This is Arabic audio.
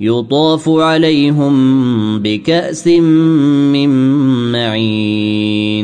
يطاف عليهم بكأس من معين.